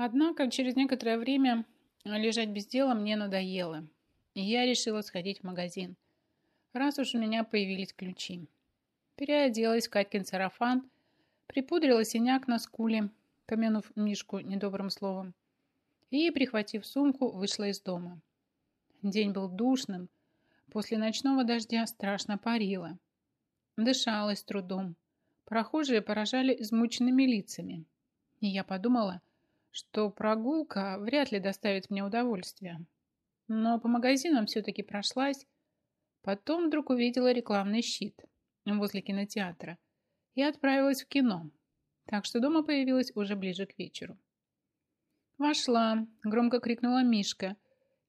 Однако через некоторое время лежать без дела мне надоело, и я решила сходить в магазин, раз уж у меня появились ключи. Переоделась в Катькин сарафан, припудрила синяк на скуле, помянув Мишку недобрым словом, и, прихватив сумку, вышла из дома. День был душным, после ночного дождя страшно парило. Дышалась трудом. Прохожие поражали измученными лицами. И я подумала, что прогулка вряд ли доставит мне удовольствие. Но по магазинам все-таки прошлась. Потом вдруг увидела рекламный щит возле кинотеатра и отправилась в кино. Так что дома появилась уже ближе к вечеру. Вошла, громко крикнула Мишка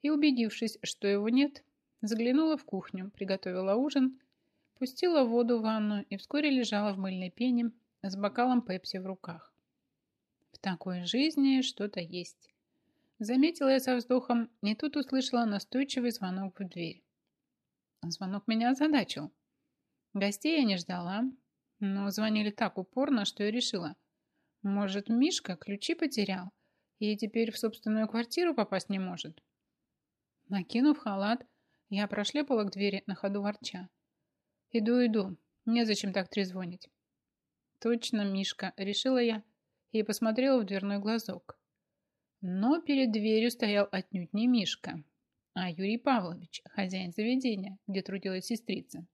и, убедившись, что его нет, заглянула в кухню, приготовила ужин, пустила воду в ванну и вскоре лежала в мыльной пене с бокалом пепси в руках. В такой жизни что-то есть. Заметила я со вздохом, и тут услышала настойчивый звонок в дверь. Звонок меня озадачил. Гостей я не ждала, но звонили так упорно, что я решила. Может, Мишка ключи потерял и теперь в собственную квартиру попасть не может? Накинув халат, я прошлепала к двери на ходу ворча. Иду, иду, незачем так трезвонить. Точно, Мишка, решила я и посмотрела в дверной глазок. Но перед дверью стоял отнюдь не Мишка, а Юрий Павлович, хозяин заведения, где трудилась сестрица.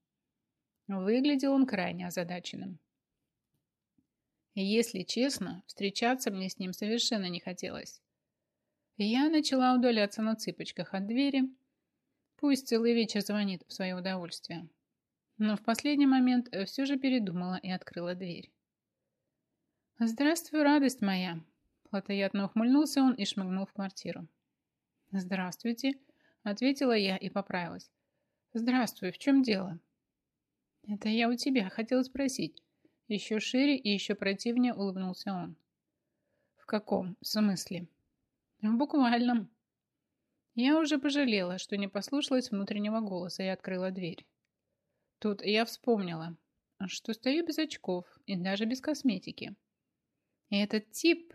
Выглядел он крайне озадаченным. Если честно, встречаться мне с ним совершенно не хотелось. Я начала удаляться на цыпочках от двери. Пусть целый вечер звонит в свое удовольствие. Но в последний момент все же передумала и открыла дверь. «Здравствуй, радость моя!» Платоядно ухмыльнулся он и шмыгнул в квартиру. «Здравствуйте!» Ответила я и поправилась. «Здравствуй, в чем дело?» «Это я у тебя хотела спросить». Еще шире и еще противнее улыбнулся он. «В каком смысле?» «В буквальном». Я уже пожалела, что не послушалась внутреннего голоса и открыла дверь. Тут я вспомнила, что стою без очков и даже без косметики. И этот тип...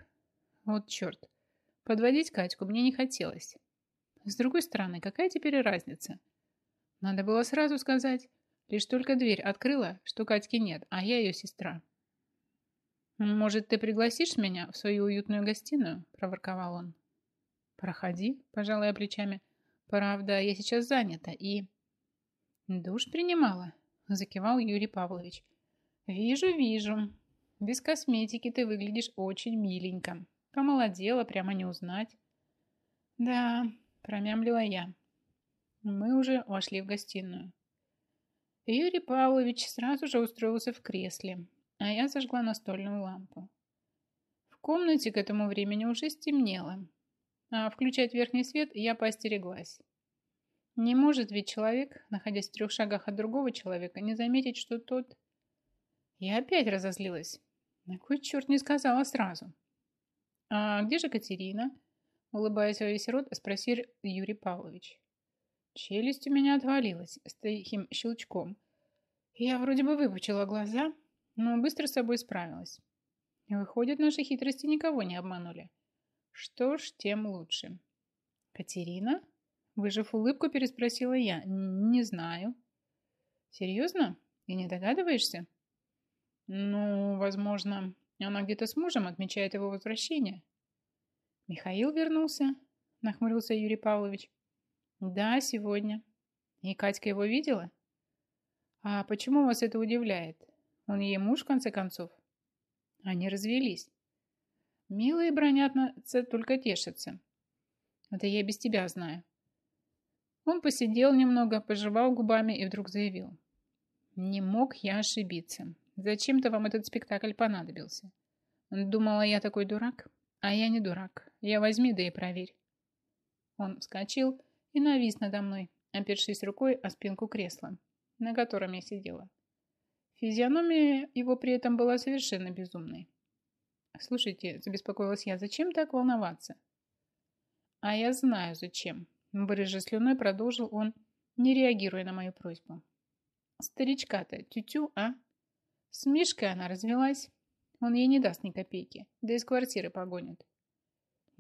Вот черт. Подводить Катьку мне не хотелось. С другой стороны, какая теперь разница? Надо было сразу сказать, Лишь только дверь открыла, что Катьки нет, а я ее сестра. «Может, ты пригласишь меня в свою уютную гостиную?» – проворковал он. «Проходи», – пожала я плечами. «Правда, я сейчас занята и...» «Душ принимала», – закивал Юрий Павлович. «Вижу, вижу. Без косметики ты выглядишь очень миленько. Помолодела, прямо не узнать». «Да», – промямлила я. Мы уже вошли в гостиную. Юрий Павлович сразу же устроился в кресле, а я зажгла настольную лампу. В комнате к этому времени уже стемнело, а включать верхний свет я поостереглась. Не может ведь человек, находясь в трех шагах от другого человека, не заметить, что тот... Я опять разозлилась. На кой черт не сказала сразу? «А где же Катерина?» Улыбаясь во весь рот, спросил Юрий Павлович. Челюсть у меня отвалилась с тихим щелчком. Я вроде бы выпучила глаза, но быстро с собой справилась. Выходит, наши хитрости никого не обманули. Что ж, тем лучше. Катерина? Выжив улыбку, переспросила я. Не знаю. Серьезно? И не догадываешься? Ну, возможно, она где-то с мужем отмечает его возвращение. Михаил вернулся, нахмурился Юрий Павлович. Да, сегодня. И Катька его видела? А почему вас это удивляет? Он ей муж, в конце концов. Они развелись. Милые бронятся, только тешатся. Это я без тебя знаю. Он посидел немного, пожевал губами и вдруг заявил. Не мог я ошибиться. Зачем-то вам этот спектакль понадобился. Думала, я такой дурак. А я не дурак. Я возьми, да и проверь. Он вскочил и навис надо мной, опершись рукой о спинку кресла, на котором я сидела. Физиономия его при этом была совершенно безумной. «Слушайте», – забеспокоилась я, – «зачем так волноваться?» «А я знаю, зачем», – брыжа слюной продолжил он, не реагируя на мою просьбу. «Старичка-то, тютю, а? С Мишкой она развелась. Он ей не даст ни копейки, да из квартиры погонит».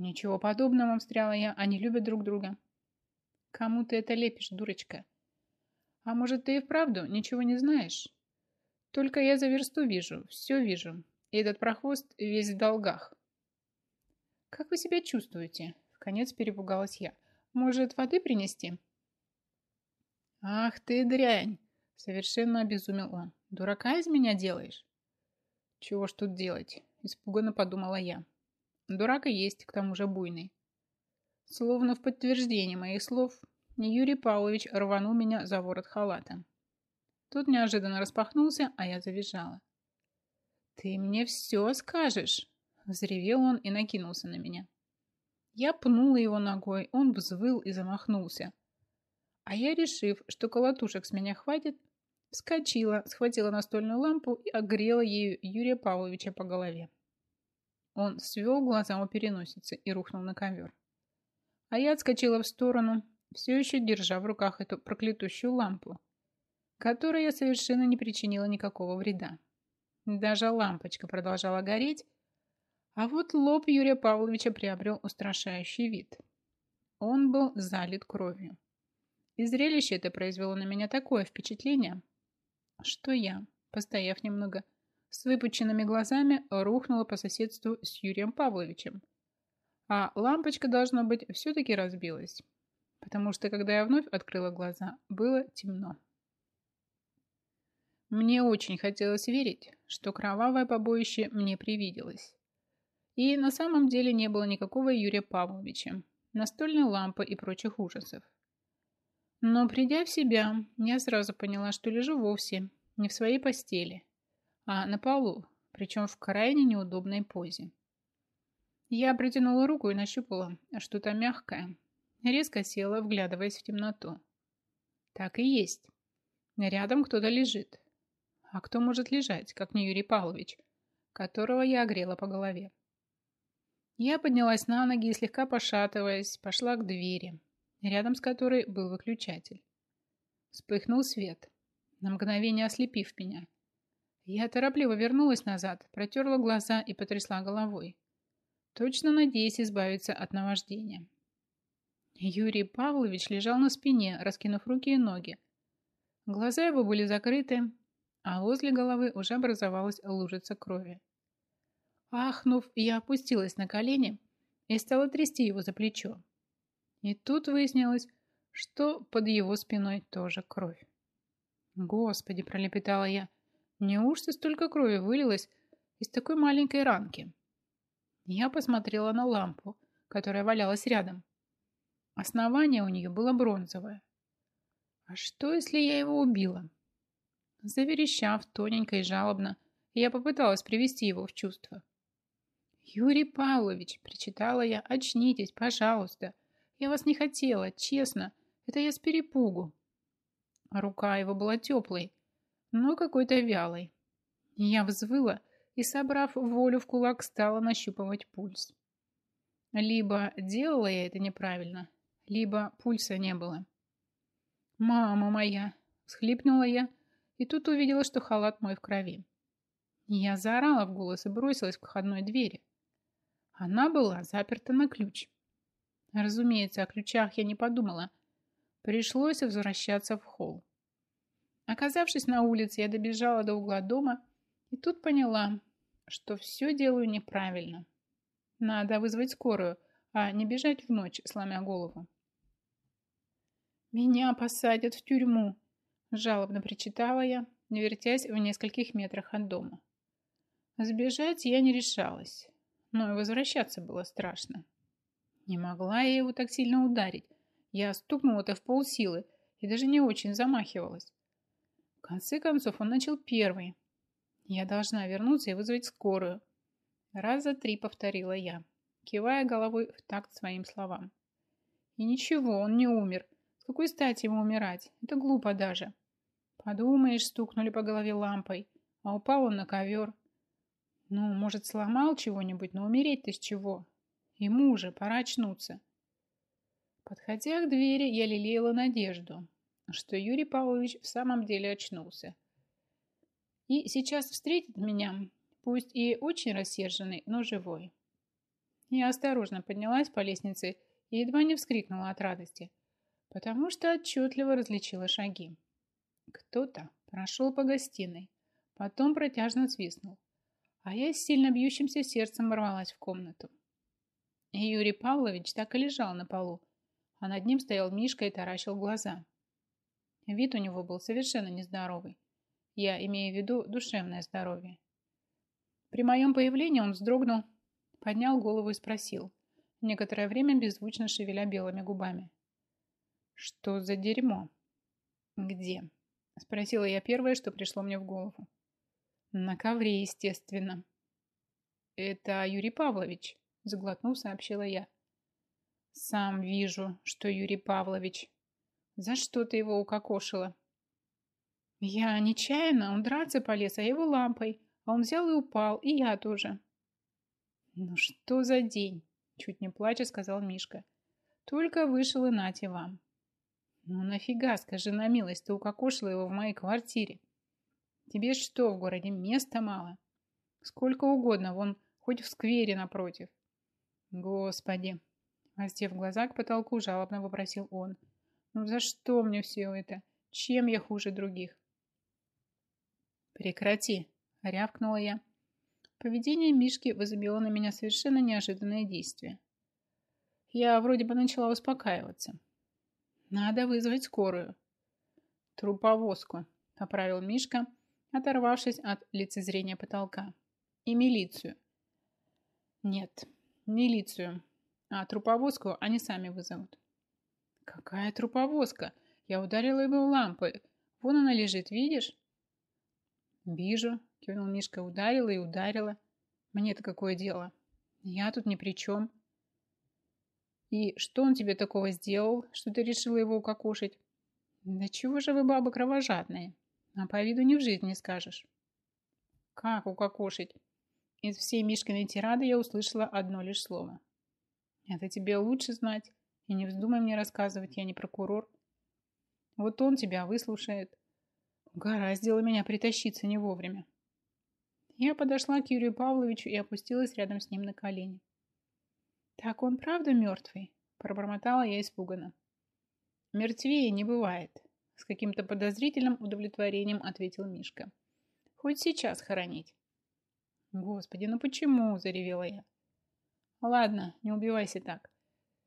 Ничего подобного, встряла я, они любят друг друга. Кому ты это лепишь, дурочка? А может, ты и вправду ничего не знаешь? Только я за версту вижу, все вижу. И этот прохвост весь в долгах. Как вы себя чувствуете? В конец перепугалась я. Может, воды принести? Ах ты дрянь! Совершенно обезумел он. Дурака из меня делаешь? Чего ж тут делать? Испуганно подумала я. Дурак и есть, к тому же буйный. Словно в подтверждение моих слов, Юрий Павлович рванул меня за ворот халата. Тут неожиданно распахнулся, а я завизжала. «Ты мне все скажешь!» Взревел он и накинулся на меня. Я пнула его ногой, он взвыл и замахнулся. А я, решив, что колотушек с меня хватит, вскочила, схватила настольную лампу и огрела ею Юрия Павловича по голове. Он свел глаза у переносицы и рухнул на ковер. А я отскочила в сторону, все еще держа в руках эту проклятущую лампу, которой я совершенно не причинила никакого вреда. Даже лампочка продолжала гореть, а вот лоб Юрия Павловича приобрел устрашающий вид. Он был залит кровью. И зрелище это произвело на меня такое впечатление, что я, постояв немного, с выпученными глазами рухнула по соседству с Юрием Павловичем. А лампочка, должно быть, все-таки разбилась, потому что, когда я вновь открыла глаза, было темно. Мне очень хотелось верить, что кровавое побоище мне привиделось. И на самом деле не было никакого Юрия Павловича, настольной лампы и прочих ужасов. Но придя в себя, я сразу поняла, что лежу вовсе не в своей постели, а на полу, причем в крайне неудобной позе. Я протянула руку и нащупала что-то мягкое, резко села, вглядываясь в темноту. Так и есть. Рядом кто-то лежит. А кто может лежать, как не Юрий Павлович, которого я огрела по голове? Я поднялась на ноги и, слегка пошатываясь, пошла к двери, рядом с которой был выключатель. Вспыхнул свет, на мгновение ослепив меня. Я торопливо вернулась назад, протерла глаза и потрясла головой, точно надеясь избавиться от наваждения. Юрий Павлович лежал на спине, раскинув руки и ноги. Глаза его были закрыты, а возле головы уже образовалась лужица крови. Ахнув, я опустилась на колени и стала трясти его за плечо. И тут выяснилось, что под его спиной тоже кровь. «Господи!» – пролепетала я. «Неужто столько крови вылилось из такой маленькой ранки?» Я посмотрела на лампу, которая валялась рядом. Основание у нее было бронзовое. А что, если я его убила? Заверещав тоненько и жалобно, я попыталась привести его в чувство. «Юрий Павлович!» – причитала я. «Очнитесь, пожалуйста! Я вас не хотела, честно! Это я с перепугу!» Рука его была теплой, но какой-то вялой. Я взвыла и, собрав волю в кулак, стала нащупывать пульс. Либо делала я это неправильно, либо пульса не было. «Мама моя!» – всхлипнула я, и тут увидела, что халат мой в крови. Я заорала в голос и бросилась к входной двери. Она была заперта на ключ. Разумеется, о ключах я не подумала. Пришлось возвращаться в холл. Оказавшись на улице, я добежала до угла дома и тут поняла, что все делаю неправильно. Надо вызвать скорую, а не бежать в ночь, сломя голову. «Меня посадят в тюрьму», Жалобно причитала я, не вертясь в нескольких метрах от дома. Сбежать я не решалась, но и возвращаться было страшно. Не могла я его так сильно ударить. Я стукнула-то в полсилы и даже не очень замахивалась. В конце концов он начал первый. Я должна вернуться и вызвать скорую. Раз за три повторила я, кивая головой в такт своим словам. И ничего, он не умер. С какой стати ему умирать? Это глупо даже. Подумаешь, стукнули по голове лампой, а упал он на ковер. Ну, может, сломал чего-нибудь, но умереть-то с чего? Ему же пора очнуться. Подходя к двери, я лелеяла надежду, что Юрий Павлович в самом деле очнулся. И сейчас встретит меня, пусть и очень рассерженный, но живой. Я осторожно поднялась по лестнице и едва не вскрикнула от радости, потому что отчетливо различила шаги. Кто-то прошел по гостиной, потом протяжно свистнул, а я с сильно бьющимся сердцем ворвалась в комнату. И Юрий Павлович так и лежал на полу, а над ним стоял Мишка и таращил глаза. Вид у него был совершенно нездоровый. Я имею в виду душевное здоровье. При моем появлении он вздрогнул, поднял голову и спросил, некоторое время беззвучно шевеля белыми губами. «Что за дерьмо?» «Где?» – спросила я первое, что пришло мне в голову. «На ковре, естественно». «Это Юрий Павлович», – заглотнув, сообщила я. «Сам вижу, что Юрий Павлович. За что ты его укокошила?» «Я нечаянно, он драться полез, а его лампой, а он взял и упал, и я тоже». «Ну что за день?» – чуть не плача сказал Мишка. «Только вышел и нате вам». «Ну нафига, скажи на милость, ты укокошила его в моей квартире? Тебе что, в городе места мало? Сколько угодно, вон хоть в сквере напротив». «Господи!» – воздев глаза к потолку, жалобно вопросил он. «Ну за что мне все это? Чем я хуже других?» «Прекрати!» – рявкнула я Поведение Мишки возымело на меня совершенно неожиданное действие. Я вроде бы начала успокаиваться. Надо вызвать скорую. Труповозку, поправил Мишка, оторвавшись от лицезрения потолка. И милицию. Нет, милицию. А труповозку они сами вызовут. Какая труповозка? Я ударила его лампой. Вон она лежит, видишь? Вижу, Кивнул Мишка, ударила и ударила. Мне-то какое дело? Я тут ни при чем. И что он тебе такого сделал, что ты решила его укокошить? Да чего же вы, бабы, кровожадные? А по виду ни в жизни не скажешь. Как укокошить? Из всей Мишкиной тирады я услышала одно лишь слово. Это тебе лучше знать. И не вздумай мне рассказывать, я не прокурор. Вот он тебя выслушает. Угораздило меня притащиться не вовремя. Я подошла к Юрию Павловичу и опустилась рядом с ним на колени. «Так он правда мертвый?» – пробормотала я испуганно. «Мертвее не бывает», – с каким-то подозрительным удовлетворением ответил Мишка. «Хоть сейчас хоронить». «Господи, ну почему?» – заревела я. «Ладно, не убивайся так.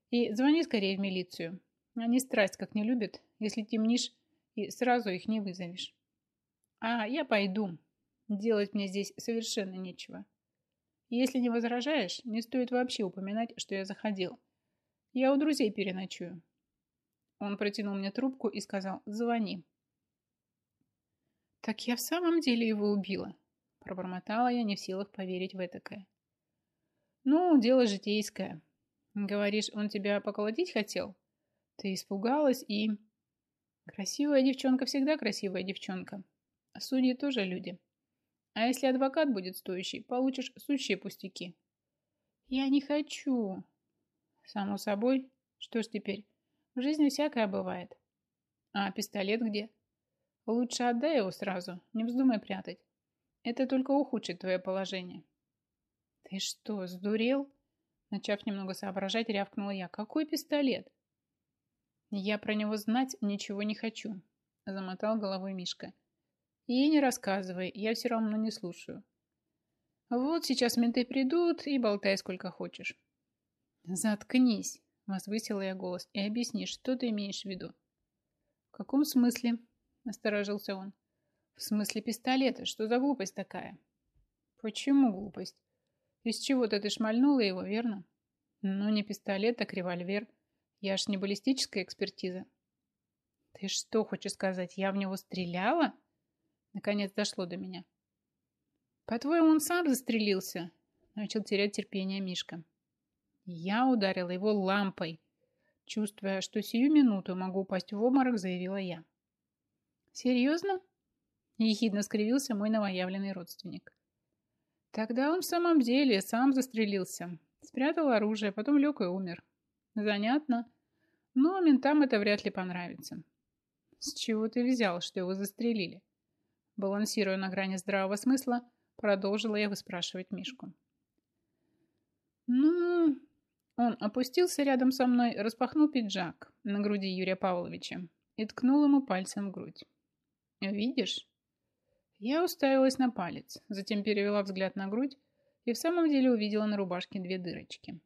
И звони скорее в милицию. Они страсть как не любят, если темнишь и сразу их не вызовешь. А я пойду, Делать мне здесь совершенно нечего. Если не возражаешь, не стоит вообще упоминать, что я заходил. Я у друзей переночую. Он протянул мне трубку и сказал «Звони». «Так я в самом деле его убила», – пробормотала я, не в силах поверить в этакое. «Ну, дело житейское. Говоришь, он тебя поколотить хотел? Ты испугалась и...» «Красивая девчонка всегда красивая девчонка. Судьи тоже люди. А если адвокат будет стоящий, получишь сущие пустяки. Я не хочу. Само собой. Что ж теперь? В жизни всякое бывает. А пистолет где? Лучше отдай его сразу, не вздумай прятать. Это только ухудшит твое положение. Ты что, сдурел? Начав немного соображать, рявкнула я. Какой пистолет? Я про него знать ничего не хочу, замотал головой Мишка. И не рассказывай, я все равно не слушаю. Вот сейчас менты придут и болтай сколько хочешь. Заткнись, возвысила я голос, и объясни, что ты имеешь в виду. В каком смысле? Насторожился он. В смысле пистолета, что за глупость такая? Почему глупость? Из чего-то ты шмальнула его, верно? Ну, не пистолет, так револьвер. Я ж не баллистическая экспертиза. Ты что хочешь сказать, я в него стреляла? Наконец дошло до меня. По-твоему, он сам застрелился? Начал терять терпение Мишка. Я ударила его лампой. Чувствуя, что сию минуту могу упасть в обморок, заявила я. Серьезно? Ехидно скривился мой новоявленный родственник. Тогда он в самом деле сам застрелился. Спрятал оружие, потом лег и умер. Занятно. Но ментам это вряд ли понравится. С чего ты взял, что его застрелили? Балансируя на грани здравого смысла, продолжила я выспрашивать Мишку. Ну, он опустился рядом со мной, распахнул пиджак на груди Юрия Павловича и ткнул ему пальцем в грудь. «Видишь?» Я уставилась на палец, затем перевела взгляд на грудь и в самом деле увидела на рубашке две дырочки.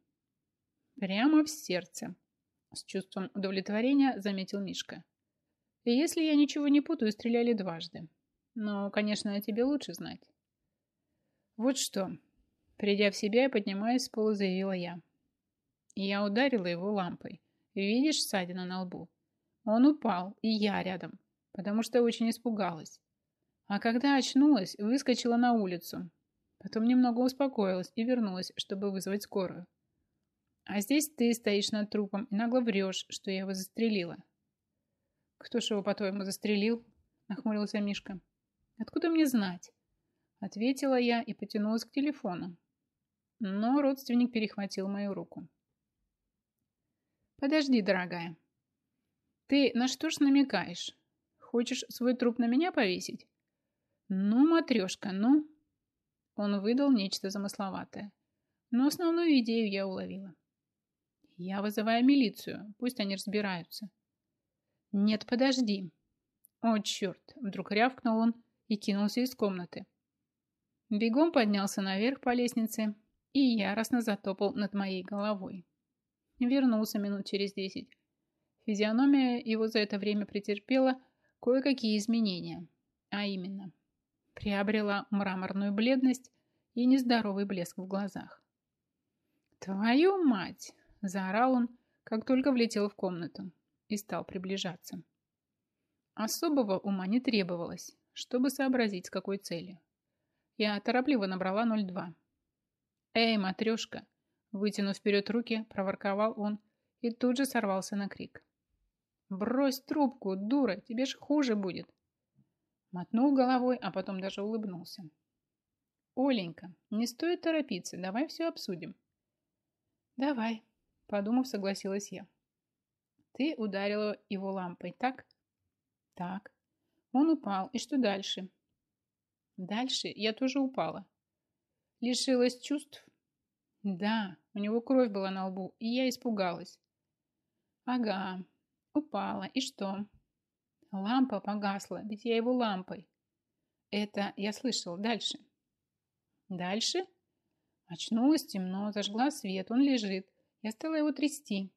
Прямо в сердце. С чувством удовлетворения заметил Мишка. И если я ничего не путаю, стреляли дважды. Но, конечно, тебе лучше знать. Вот что. Придя в себя и поднимаясь с пола, заявила я. И я ударила его лампой. Видишь ссадину на лбу? Он упал, и я рядом, потому что очень испугалась. А когда очнулась, выскочила на улицу. Потом немного успокоилась и вернулась, чтобы вызвать скорую. А здесь ты стоишь над трупом и нагло врешь, что я его застрелила. Кто ж его, по-твоему, застрелил? Нахмурился Мишка. Откуда мне знать? Ответила я и потянулась к телефону. Но родственник перехватил мою руку. Подожди, дорогая. Ты на что ж намекаешь? Хочешь свой труп на меня повесить? Ну, матрешка, ну. Он выдал нечто замысловатое. Но основную идею я уловила. Я вызываю милицию, пусть они разбираются. Нет, подожди. О, черт, вдруг рявкнул он и кинулся из комнаты. Бегом поднялся наверх по лестнице и яростно затопал над моей головой. Вернулся минут через десять. Физиономия его за это время претерпела кое-какие изменения, а именно приобрела мраморную бледность и нездоровый блеск в глазах. «Твою мать!» – заорал он, как только влетел в комнату и стал приближаться. Особого ума не требовалось, чтобы сообразить, с какой целью. Я торопливо набрала 02. «Эй, матрешка!» Вытянув вперед руки, проворковал он и тут же сорвался на крик. «Брось трубку, дура, тебе ж хуже будет!» Мотнул головой, а потом даже улыбнулся. «Оленька, не стоит торопиться, давай все обсудим». «Давай», — подумав, согласилась я. «Ты ударила его лампой, так?» «Так». Он упал, и что дальше? Дальше я тоже упала. Лишилась чувств? Да, у него кровь была на лбу, и я испугалась. Ага, упала, и что? Лампа погасла, ведь я его лампой. Это я слышал. Дальше. Дальше? Очнулась темно, зажгла свет, он лежит. Я стала его трясти.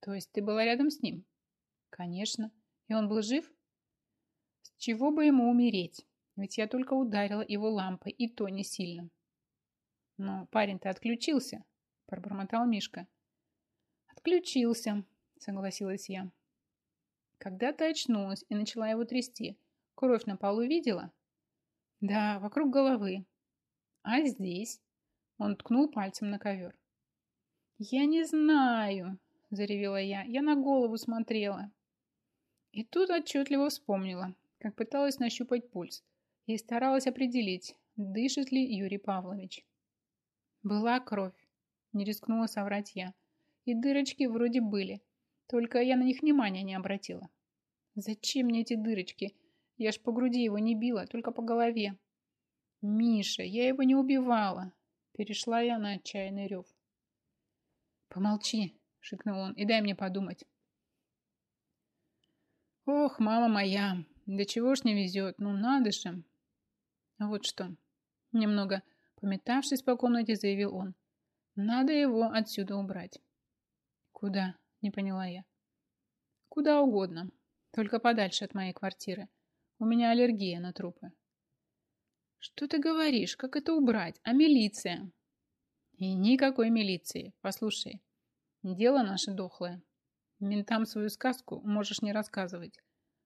То есть ты была рядом с ним? Конечно. И он был жив? С чего бы ему умереть? Ведь я только ударила его лампой, и то не сильно. Но парень-то отключился, пробормотал Мишка. Отключился, согласилась я. Когда ты очнулась и начала его трясти, кровь на полу видела? Да, вокруг головы. А здесь? Он ткнул пальцем на ковер. Я не знаю, заревела я. Я на голову смотрела. И тут отчетливо вспомнила, как пыталась нащупать пульс и старалась определить, дышит ли Юрий Павлович. Была кровь, не рискнула соврать я. И дырочки вроде были, только я на них внимания не обратила. Зачем мне эти дырочки? Я ж по груди его не била, только по голове. Миша, я его не убивала. Перешла я на отчаянный рев. Помолчи, шикнул он, и дай мне подумать. Ох, мама моя, да чего ж не везет, ну надо же. А вот что. Немного пометавшись по комнате, заявил он. Надо его отсюда убрать. Куда? Не поняла я. Куда угодно, только подальше от моей квартиры. У меня аллергия на трупы. Что ты говоришь? Как это убрать? А милиция? И никакой милиции. Послушай, дело наше дохлое. Ментам свою сказку можешь не рассказывать.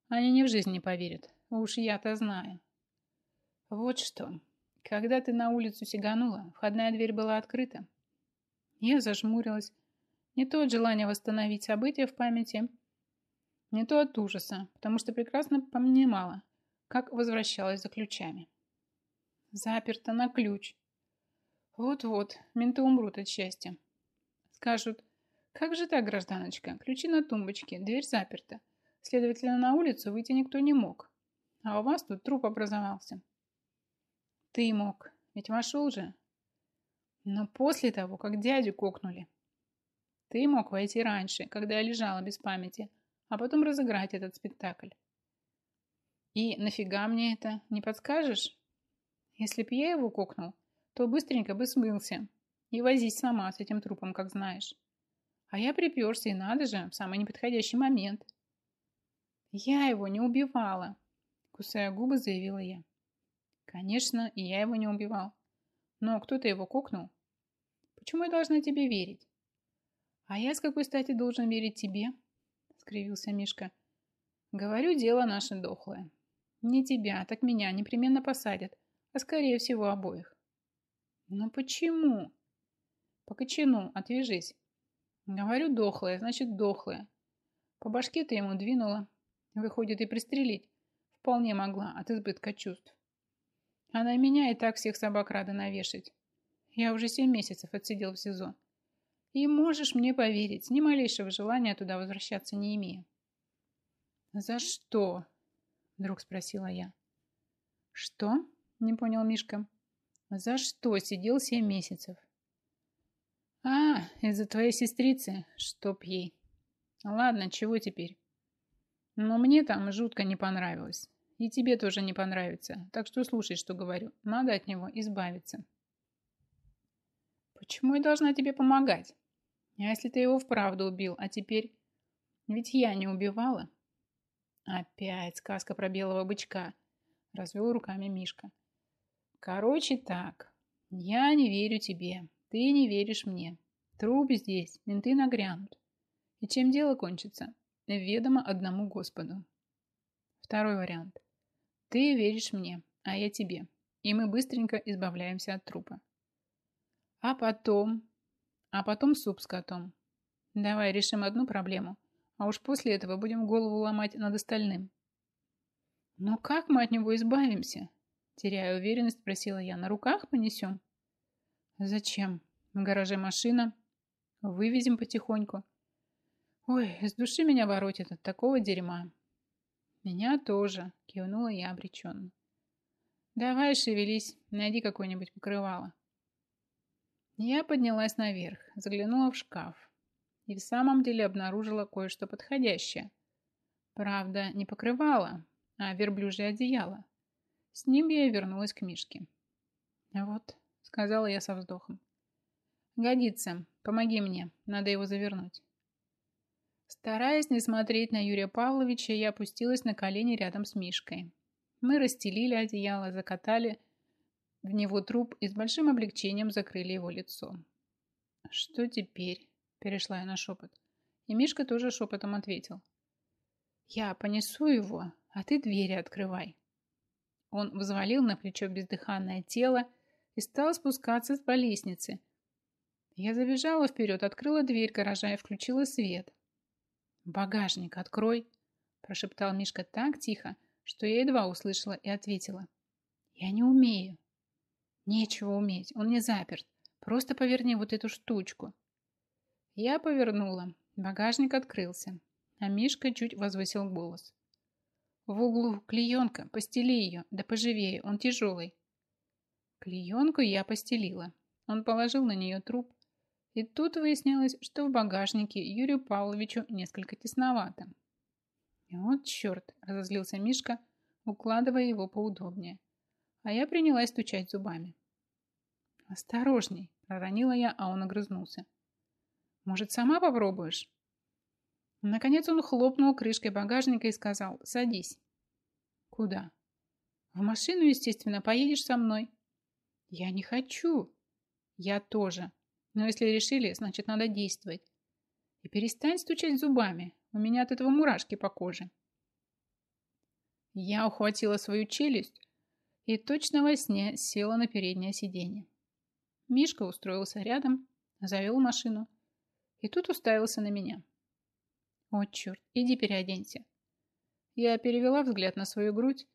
Они ни в жизнь не поверят. Уж я-то знаю. Вот что. Когда ты на улицу сиганула, входная дверь была открыта. Я зажмурилась. Не то от желания восстановить события в памяти, не то от ужаса, потому что прекрасно понимала, как возвращалась за ключами. Заперто на ключ. Вот-вот, менты умрут от счастья. Скажут, как же так, гражданочка, ключи на тумбочке, дверь заперта. Следовательно, на улицу выйти никто не мог. А у вас тут труп образовался. Ты мог, ведь вошел же. Но после того, как дядю кокнули, ты мог войти раньше, когда я лежала без памяти, а потом разыграть этот спектакль. И нафига мне это, не подскажешь? Если б я его кокнул, то быстренько бы смылся и возись сама с этим трупом, как знаешь. А я приперся, и надо же, в самый неподходящий момент. Я его не убивала, кусая губы, заявила я. Конечно, и я его не убивал. Но кто-то его кокнул. Почему я должна тебе верить? А я с какой стати должен верить тебе? Скривился Мишка. Говорю, дело наше дохлое. Не тебя, так меня непременно посадят, а скорее всего обоих. Но почему? По отвяжись. Говорю, дохлая, значит, дохлая. По башке ты ему двинула. Выходит, и пристрелить вполне могла от избытка чувств. А на меня и так всех собак рада навешать. Я уже семь месяцев отсидел в СИЗО. И можешь мне поверить, ни малейшего желания туда возвращаться не имею. «За что?» – вдруг спросила я. «Что?» – не понял Мишка. «За что сидел семь месяцев?» «А, из-за твоей сестрицы, чтоб ей. Ладно, чего теперь? Но мне там жутко не понравилось. И тебе тоже не понравится. Так что слушай, что говорю. Надо от него избавиться». «Почему я должна тебе помогать? А если ты его вправду убил, а теперь...» «Ведь я не убивала». «Опять сказка про белого бычка», — развел руками Мишка. «Короче так, я не верю тебе, ты не веришь мне. Труп здесь, менты нагрянут. И чем дело кончится? Ведомо одному Господу. Второй вариант. Ты веришь мне, а я тебе. И мы быстренько избавляемся от трупа. А потом... А потом суп с котом. Давай решим одну проблему, а уж после этого будем голову ломать над остальным. Но как мы от него избавимся? Теряя уверенность, спросила я. На руках понесем? Зачем? В гараже машина. Вывезем потихоньку. Ой, с души меня воротит от такого дерьма. Меня тоже, кивнула я обреченно. Давай, шевелись, найди какое-нибудь покрывало. Я поднялась наверх, заглянула в шкаф и в самом деле обнаружила кое-что подходящее. Правда, не покрывало, а верблюжье одеяло. С ним я вернулась к Мишке. Вот, сказала я со вздохом. Годится. Помоги мне. Надо его завернуть. Стараясь не смотреть на Юрия Павловича, я опустилась на колени рядом с Мишкой. Мы расстелили одеяло, закатали в него труп и с большим облегчением закрыли его лицо. «Что теперь?» – перешла я на шепот. И Мишка тоже шепотом ответил. «Я понесу его, а ты двери открывай». Он взвалил на плечо бездыханное тело и стал спускаться по лестнице. Я забежала вперед, открыла дверь гаража и включила свет. «Багажник открой!» – прошептал Мишка так тихо, что я едва услышала и ответила. «Я не умею». «Нечего уметь, он не заперт. Просто поверни вот эту штучку». Я повернула. Багажник открылся, а Мишка чуть возвысил голос. В углу клеенка, постели ее, да поживее, он тяжелый. Клеенку я постелила. Он положил на нее труп. И тут выяснилось, что в багажнике Юрию Павловичу несколько тесновато. Вот черт, разозлился Мишка, укладывая его поудобнее. А я принялась стучать зубами. «Осторожней!» – проронила я, а он огрызнулся. «Может, сама попробуешь?» Наконец он хлопнул крышкой багажника и сказал «Садись». «Куда?» «В машину, естественно, поедешь со мной». «Я не хочу». «Я тоже. Но если решили, значит, надо действовать. И перестань стучать зубами. У меня от этого мурашки по коже». Я ухватила свою челюсть и точно во сне села на переднее сиденье. Мишка устроился рядом, завел машину и тут уставился на меня. «О, черт, иди переоденься». Я перевела взгляд на свою грудь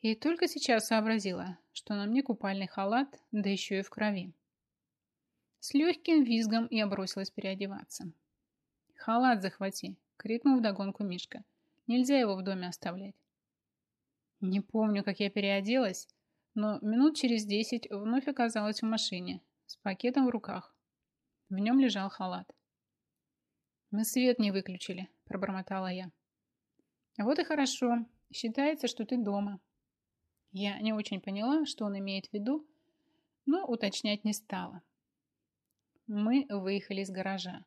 и только сейчас сообразила, что на мне купальный халат, да еще и в крови. С легким визгом я бросилась переодеваться. «Халат захвати!» — крикнул вдогонку Мишка. «Нельзя его в доме оставлять». Не помню, как я переоделась, но минут через десять вновь оказалась в машине с пакетом в руках. В нем лежал халат. «Мы свет не выключили», – пробормотала я. «Вот и хорошо. Считается, что ты дома». Я не очень поняла, что он имеет в виду, но уточнять не стала. Мы выехали из гаража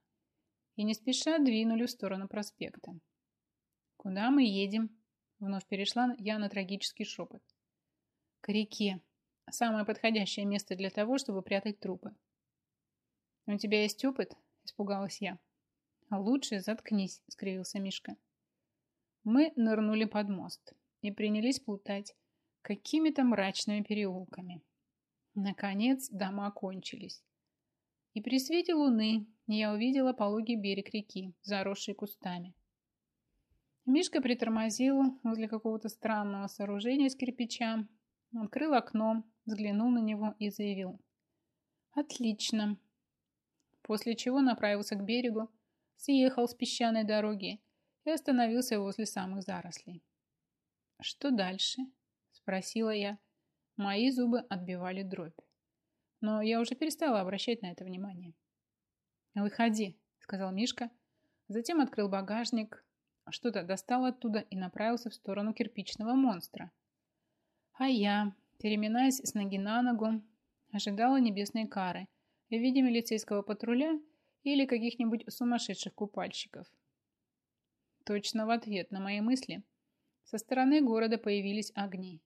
и не спеша двинули в сторону проспекта. «Куда мы едем?» Вновь перешла я на трагический шепот. «К реке. Самое подходящее место для того, чтобы прятать трупы». «У тебя есть опыт?» – испугалась я. «Лучше заткнись», – скривился Мишка. Мы нырнули под мост и принялись плутать какими-то мрачными переулками. Наконец дома кончились. И при свете луны я увидела пологий берег реки, заросший кустами. Мишка притормозил возле какого-то странного сооружения из кирпича, открыл окно, взглянул на него и заявил. «Отлично!» После чего направился к берегу, съехал с песчаной дороги и остановился возле самых зарослей. «Что дальше?» – спросила я. Мои зубы отбивали дробь. Но я уже перестала обращать на это внимание. «Выходи», – сказал Мишка. Затем открыл багажник, что-то достал оттуда и направился в сторону кирпичного монстра. А я, переминаясь с ноги на ногу, ожидала небесной кары в виде милицейского патруля или каких-нибудь сумасшедших купальщиков. Точно в ответ на мои мысли со стороны города появились огни,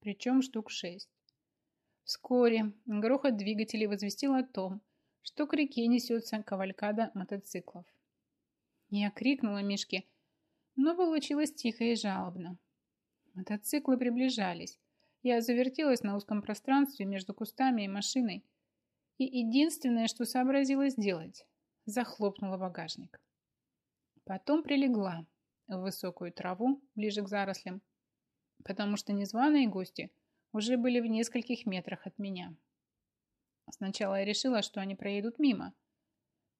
причем штук шесть. Вскоре грохот двигателей возвестил о том, что к реке несется кавалькада мотоциклов. Я крикнула Мишке но получилось тихо и жалобно. Мотоциклы приближались. Я завертелась на узком пространстве между кустами и машиной, и единственное, что сообразила сделать, захлопнула багажник. Потом прилегла в высокую траву ближе к зарослям, потому что незваные гости уже были в нескольких метрах от меня. Сначала я решила, что они проедут мимо,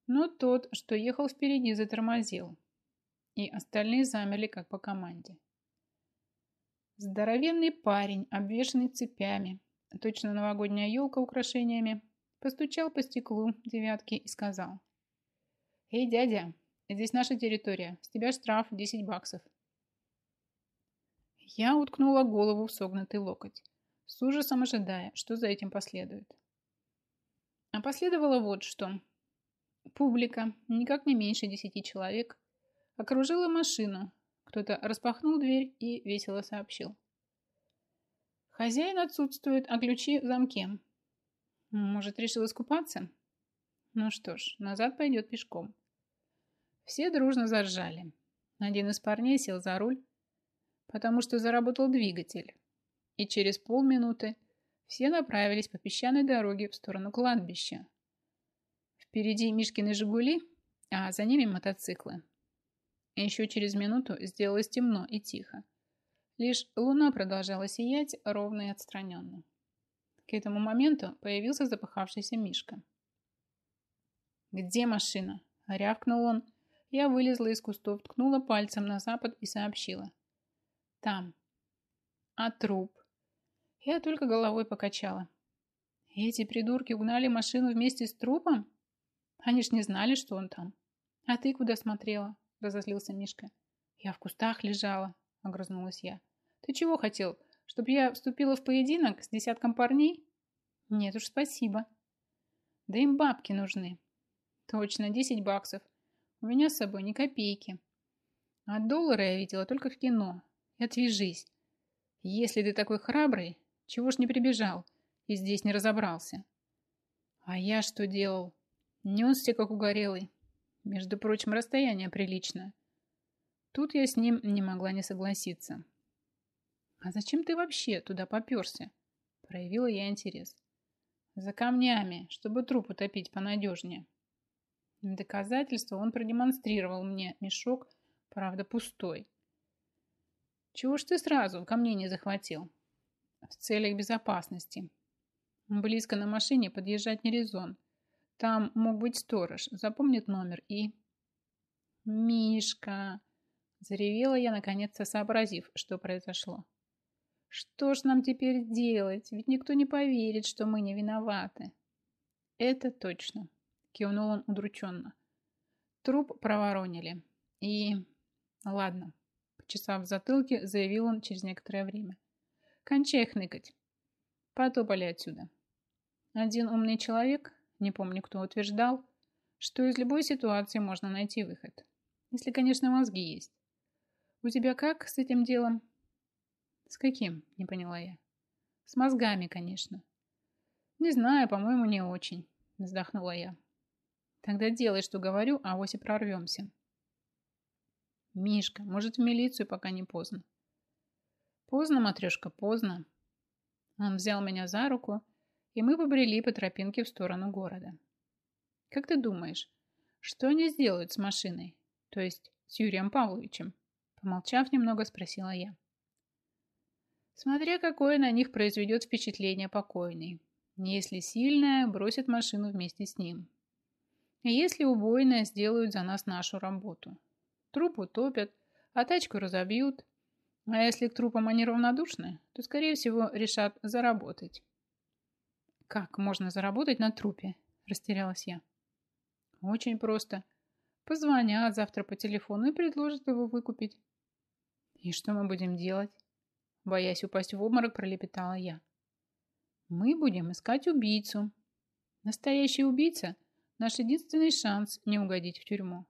но тот, что ехал впереди, затормозил, и остальные замерли как по команде. Здоровенный парень, обвешанный цепями, точно новогодняя елка украшениями, постучал по стеклу девятки и сказал. «Эй, дядя, здесь наша территория, с тебя штраф 10 баксов». Я уткнула голову в согнутый локоть, с ужасом ожидая, что за этим последует. А последовало вот что. Публика, никак не меньше десяти человек, Окружила машину. Кто-то распахнул дверь и весело сообщил. Хозяин отсутствует, а ключи в замке. Может, решил искупаться? Ну что ж, назад пойдет пешком. Все дружно заржали. Один из парней сел за руль, потому что заработал двигатель. И через полминуты все направились по песчаной дороге в сторону кладбища. Впереди Мишкины «Жигули», а за ними мотоциклы. Еще через минуту сделалось темно и тихо. Лишь луна продолжала сиять ровно и отстраненно. К этому моменту появился запыхавшийся Мишка. «Где машина?» – рявкнул он. Я вылезла из кустов, ткнула пальцем на запад и сообщила. «Там». «А труп?» Я только головой покачала. «Эти придурки угнали машину вместе с трупом? Они ж не знали, что он там. А ты куда смотрела?» – разозлился Мишка. «Я в кустах лежала», – огрызнулась я. «Ты чего хотел? Чтоб я вступила в поединок с десятком парней?» «Нет уж, спасибо». «Да им бабки нужны». «Точно, десять баксов. У меня с собой ни копейки. А доллары я видела только в кино. И отвяжись. Если ты такой храбрый, чего ж не прибежал и здесь не разобрался?» «А я что делал?» Несся, как угорелый. Между прочим, расстояние приличное. Тут я с ним не могла не согласиться. «А зачем ты вообще туда поперся?» Проявила я интерес. «За камнями, чтобы труп утопить понадежнее». Доказательство он продемонстрировал мне мешок, правда пустой. «Чего ж ты сразу ко мне не захватил?» «В целях безопасности. Близко на машине подъезжать не резон. Там мог быть сторож, запомнит номер и... «Мишка!» Заревела я, наконец-то сообразив, что произошло. «Что ж нам теперь делать? Ведь никто не поверит, что мы не виноваты». Это точно, кивнул он удрученно. Труп проворонили. И... Ладно. Почесав затылке, заявил он через некоторое время. Кончай хныкать. Потопали отсюда. Один умный человек, не помню кто, утверждал, что из любой ситуации можно найти выход. Если, конечно, мозги есть. У тебя как с этим делом? С каким? Не поняла я. С мозгами, конечно. Не знаю, по-моему, не очень, вздохнула я. Тогда делай, что говорю, а вось и прорвемся. Мишка, может, в милицию, пока не поздно. Поздно, матрешка, поздно. Он взял меня за руку, и мы побрели по тропинке в сторону города. Как ты думаешь, что они сделают с машиной? То есть с Юрием Павловичем? Помолчав немного, спросила я. Смотря какое на них произведет впечатление покойный. Если сильное, бросят машину вместе с ним. Если убойное, сделают за нас нашу работу. Труп утопят, а тачку разобьют. А если к трупам они равнодушны, то, скорее всего, решат заработать. «Как можно заработать на трупе?» – растерялась я. «Очень просто. Позвонят завтра по телефону и предложат его выкупить». «И что мы будем делать?» Боясь упасть в обморок, пролепетала я. «Мы будем искать убийцу. Настоящий убийца – наш единственный шанс не угодить в тюрьму».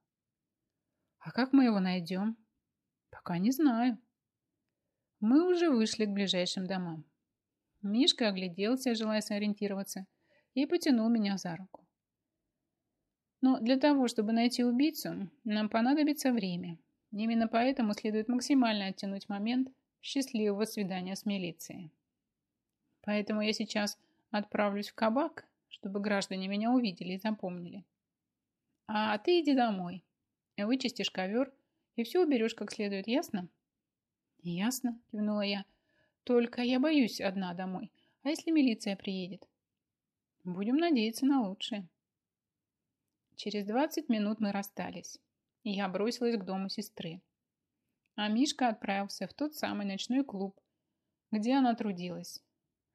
«А как мы его найдем?» «Пока не знаю». Мы уже вышли к ближайшим домам. Мишка огляделся, желая сориентироваться, и потянул меня за руку. Но для того, чтобы найти убийцу, нам понадобится время. Именно поэтому следует максимально оттянуть момент счастливого свидания с милицией. Поэтому я сейчас отправлюсь в кабак, чтобы граждане меня увидели и запомнили. А ты иди домой, вычистишь ковер и все уберешь как следует, ясно? Ясно, кивнула я. Только я боюсь одна домой. А если милиция приедет? Будем надеяться на лучшее. Через 20 минут мы расстались, и я бросилась к дому сестры. А Мишка отправился в тот самый ночной клуб, где она трудилась,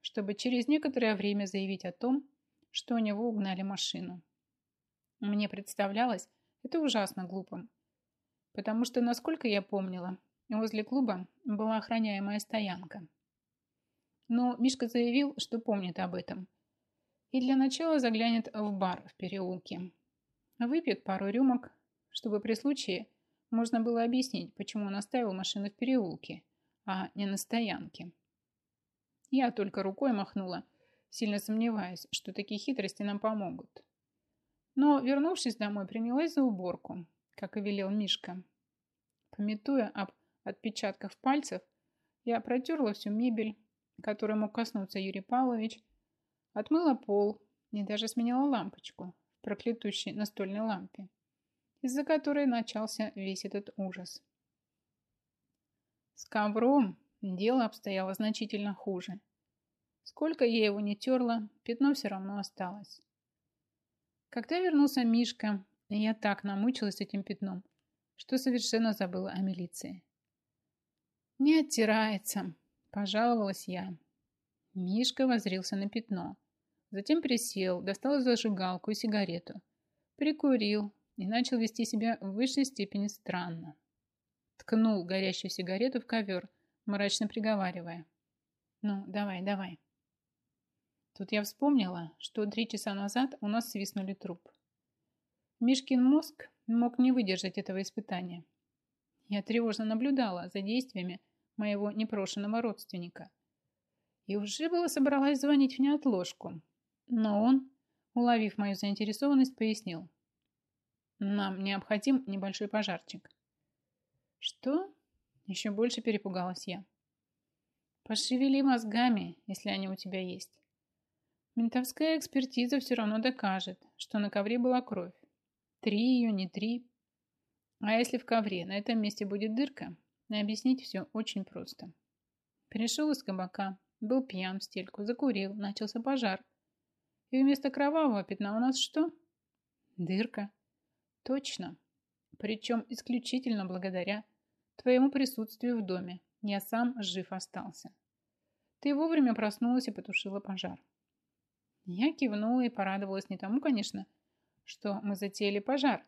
чтобы через некоторое время заявить о том, что у него угнали машину. Мне представлялось это ужасно глупым, потому что, насколько я помнила, возле клуба была охраняемая стоянка – но Мишка заявил, что помнит об этом. И для начала заглянет в бар в переулке. Выпьет пару рюмок, чтобы при случае можно было объяснить, почему он оставил машину в переулке, а не на стоянке. Я только рукой махнула, сильно сомневаясь, что такие хитрости нам помогут. Но, вернувшись домой, принялась за уборку, как и велел Мишка. Пометуя об отпечатках пальцев, я протерла всю мебель, которой мог коснуться Юрий Павлович, отмыла пол и даже сменила лампочку в проклятущей настольной лампе, из-за которой начался весь этот ужас. С ковром дело обстояло значительно хуже. Сколько я его не терла, пятно все равно осталось. Когда вернулся Мишка, я так намучилась этим пятном, что совершенно забыла о милиции. «Не оттирается», Пожаловалась я. Мишка возрился на пятно. Затем присел, достал зажигалку и сигарету. Прикурил и начал вести себя в высшей степени странно. Ткнул горящую сигарету в ковер, мрачно приговаривая. «Ну, давай, давай». Тут я вспомнила, что три часа назад у нас свистнули труп. Мишкин мозг мог не выдержать этого испытания. Я тревожно наблюдала за действиями моего непрошенного родственника. И уже было собралась звонить в неотложку, но он, уловив мою заинтересованность, пояснил. Нам необходим небольшой пожарчик. Что? Еще больше перепугалась я. Пошевели мозгами, если они у тебя есть. Ментовская экспертиза все равно докажет, что на ковре была кровь. Три ее, не три. А если в ковре на этом месте будет дырка, Объяснить все очень просто. Пришел из кабака, был пьян в стельку, закурил, начался пожар. И вместо кровавого пятна у нас что? Дырка. Точно. Причем исключительно благодаря твоему присутствию в доме. Я сам жив остался. Ты вовремя проснулась и потушила пожар. Я кивнула и порадовалась не тому, конечно, что мы затеяли пожар,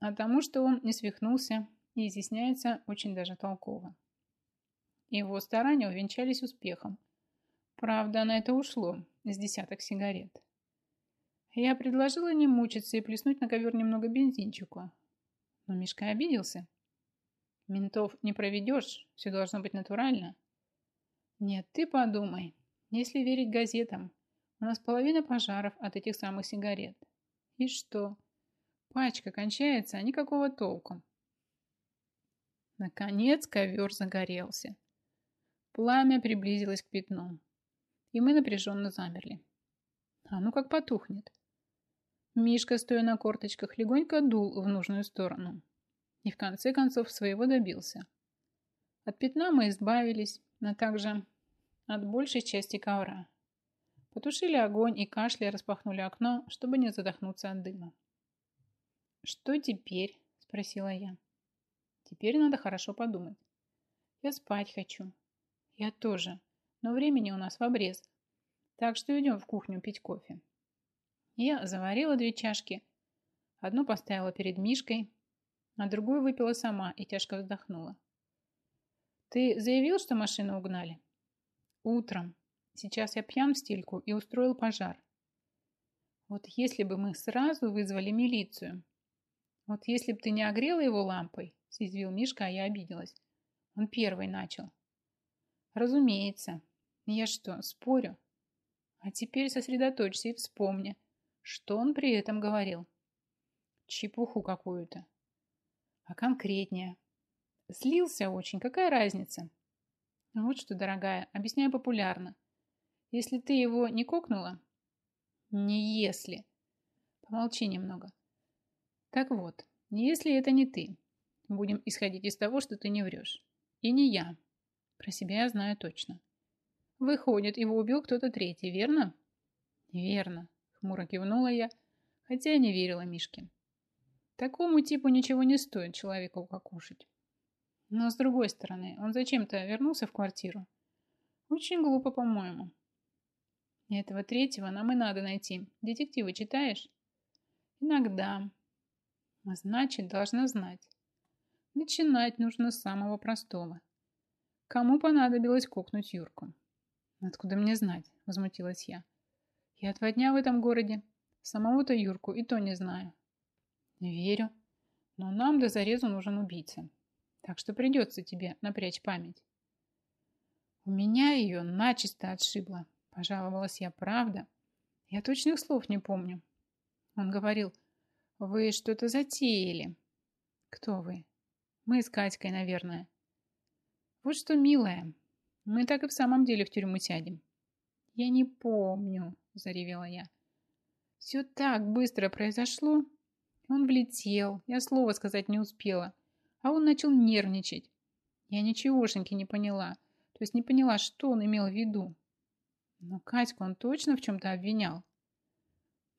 а тому, что он не свихнулся и изъясняется очень даже толково. Его старания увенчались успехом. Правда, на это ушло с десяток сигарет. Я предложила не мучиться и плеснуть на ковер немного бензинчику. Но Мишка обиделся. Ментов не проведешь, все должно быть натурально. Нет, ты подумай. Если верить газетам, у нас половина пожаров от этих самых сигарет. И что? Пачка кончается, а никакого толку. Наконец ковер загорелся. Пламя приблизилось к пятну, и мы напряженно замерли. А ну как потухнет. Мишка, стоя на корточках, легонько дул в нужную сторону. И в конце концов своего добился. От пятна мы избавились, но также от большей части ковра. Потушили огонь и кашля распахнули окно, чтобы не задохнуться от дыма. «Что теперь?» – спросила я. «Теперь надо хорошо подумать. Я спать хочу. Я тоже, но времени у нас в обрез. Так что идем в кухню пить кофе». Я заварила две чашки. Одну поставила перед Мишкой, а другую выпила сама и тяжко вздохнула. «Ты заявил, что машину угнали?» «Утром. Сейчас я пьян в стельку и устроил пожар. Вот если бы мы сразу вызвали милицию. Вот если бы ты не огрела его лампой, съязвил Мишка, а я обиделась. Он первый начал. Разумеется. Я что, спорю? А теперь сосредоточься и вспомни, что он при этом говорил. Чепуху какую-то. А конкретнее. Слился очень, какая разница? Вот что, дорогая, объясняю популярно. Если ты его не кокнула? Не если. Помолчи немного. Так вот, если это не ты, будем исходить из того, что ты не врешь. И не я. Про себя я знаю точно. Выходит, его убил кто-то третий, верно? Верно, хмуро кивнула я, хотя я не верила Мишке. Такому типу ничего не стоит человека укокушать. Но с другой стороны, он зачем-то вернулся в квартиру. Очень глупо, по-моему. Этого третьего нам и надо найти. Детективы читаешь? Иногда. А значит, должна знать. Начинать нужно с самого простого. Кому понадобилось кокнуть Юрку? Откуда мне знать? Возмутилась я. Я два дня в этом городе. Самого-то Юрку и то не знаю. Верю. Но нам до зарезу нужен убийца. Так что придется тебе напрячь память. У меня ее начисто отшибло. Пожаловалась я, правда? Я точных слов не помню. Он говорил, вы что-то затеяли. Кто вы? Мы с Катькой, наверное. Вот что, милая, мы так и в самом деле в тюрьму сядем. Я не помню, заревела я. Все так быстро произошло. Он влетел, я слова сказать не успела, а он начал нервничать. Я ничегошеньки не поняла, то есть не поняла, что он имел в виду. Но Катьку он точно в чем-то обвинял?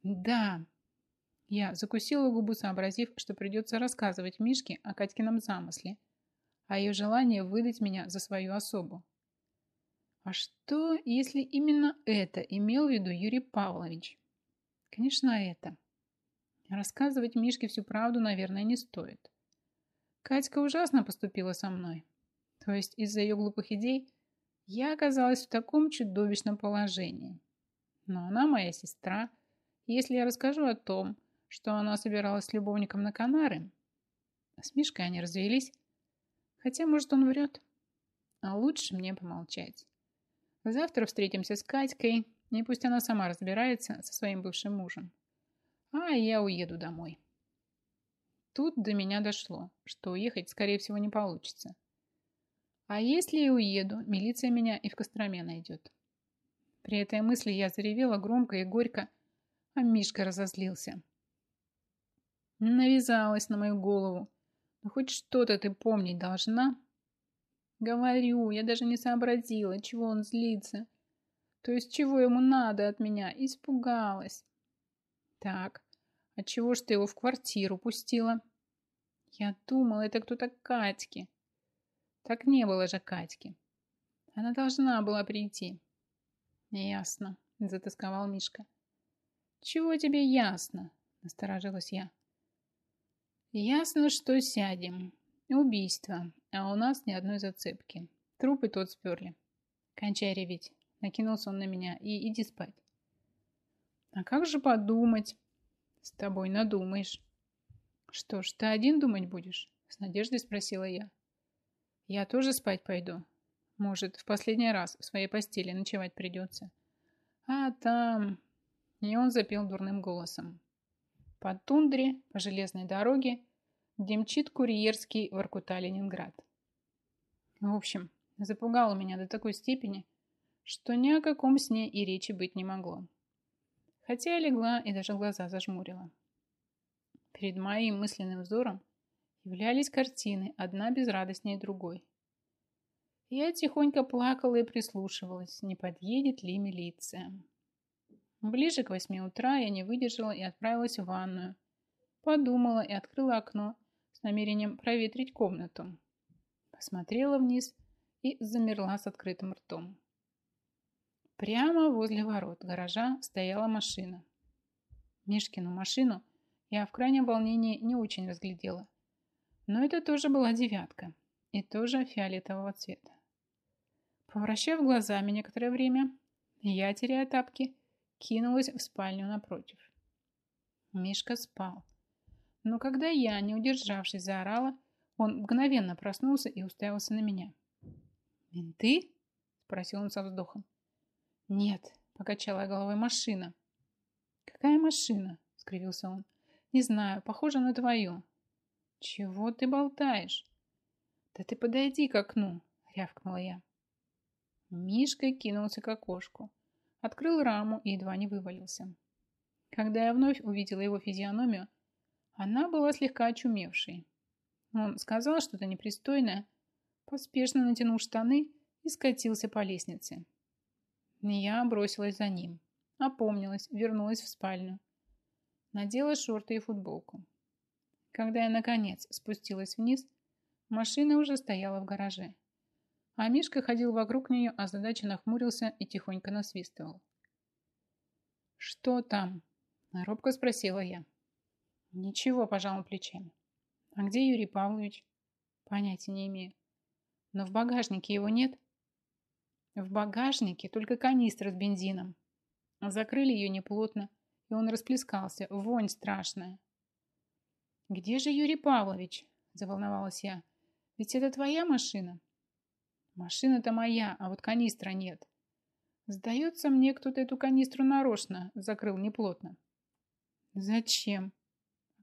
Да. Я закусила губу, сообразив, что придется рассказывать Мишке о Катькином замысле, о ее желании выдать меня за свою особу. А что, если именно это имел в виду Юрий Павлович? Конечно, это. Рассказывать Мишке всю правду, наверное, не стоит. Катька ужасно поступила со мной. То есть из-за ее глупых идей я оказалась в таком чудовищном положении. Но она моя сестра. если я расскажу о том, что она собиралась с любовником на Канары, с Мишкой они развелись, хотя, может, он врет. А лучше мне помолчать. Завтра встретимся с Катькой, и пусть она сама разбирается со своим бывшим мужем. А я уеду домой. Тут до меня дошло, что уехать, скорее всего, не получится. А если и уеду, милиция меня и в Костроме найдет. При этой мысли я заревела громко и горько, а Мишка разозлился. Навязалась на мою голову. Ну хоть что-то ты помнить должна. Говорю, я даже не сообразила, чего он злится. То есть чего ему надо от меня. Испугалась. Так, а чего ж ты его в квартиру пустила? Я думала, это кто-то Катьки. Так не было же Катьки. Она должна была прийти. Ясно. затасковал Мишка. Чего тебе ясно? Насторожилась я. Ясно, что сядем. Убийство, а у нас ни одной зацепки. Трупы тот сперли. Кончай реветь. Накинулся он на меня. И иди спать. А как же подумать? С тобой надумаешь. Что ж, ты один думать будешь? С надеждой спросила я. Я тоже спать пойду. Может, в последний раз в своей постели ночевать придется. А там... И он запел дурным голосом. По тундре, по железной дороге, где мчит курьерский Воркута-Ленинград. В общем, запугало меня до такой степени, что ни о каком сне и речи быть не могло. Хотя я легла и даже глаза зажмурила. Перед моим мысленным взором являлись картины, одна безрадостнее другой. Я тихонько плакала и прислушивалась, не подъедет ли милиция. Ближе к восьми утра я не выдержала и отправилась в ванную. Подумала и открыла окно с намерением проветрить комнату. Посмотрела вниз и замерла с открытым ртом. Прямо возле ворот гаража стояла машина. Мишкину машину я в крайнем волнении не очень разглядела. Но это тоже была девятка и тоже фиолетового цвета. Повращав глазами некоторое время, я, теряя тапки, кинулась в спальню напротив. Мишка спал. Но когда я, не удержавшись, заорала, он мгновенно проснулся и уставился на меня. «Менты?» – спросил он со вздохом. «Нет», – покачала головой, – «машина». «Какая машина?» – скривился он. «Не знаю, похоже на твою». «Чего ты болтаешь?» «Да ты подойди к окну», – рявкнула я. Мишка кинулся к окошку, открыл раму и едва не вывалился. Когда я вновь увидела его физиономию, она была слегка очумевшей. Он сказал что-то непристойное, поспешно натянул штаны и скатился по лестнице. Я бросилась за ним, опомнилась, вернулась в спальню. Надела шорты и футболку. Когда я, наконец, спустилась вниз, машина уже стояла в гараже. А Мишка ходил вокруг нее, а задача нахмурился и тихонько насвистывал. «Что там?» – робко спросила я. «Ничего», – пожал плечами. «А где Юрий Павлович?» «Понятия не имею». «Но в багажнике его нет?» «В багажнике только канистра с бензином. Закрыли ее неплотно, и он расплескался. Вонь страшная». «Где же Юрий Павлович?» – заволновалась я. «Ведь это твоя машина?» Машина-то моя, а вот канистра нет. Сдается мне, кто-то эту канистру нарочно закрыл неплотно. Зачем?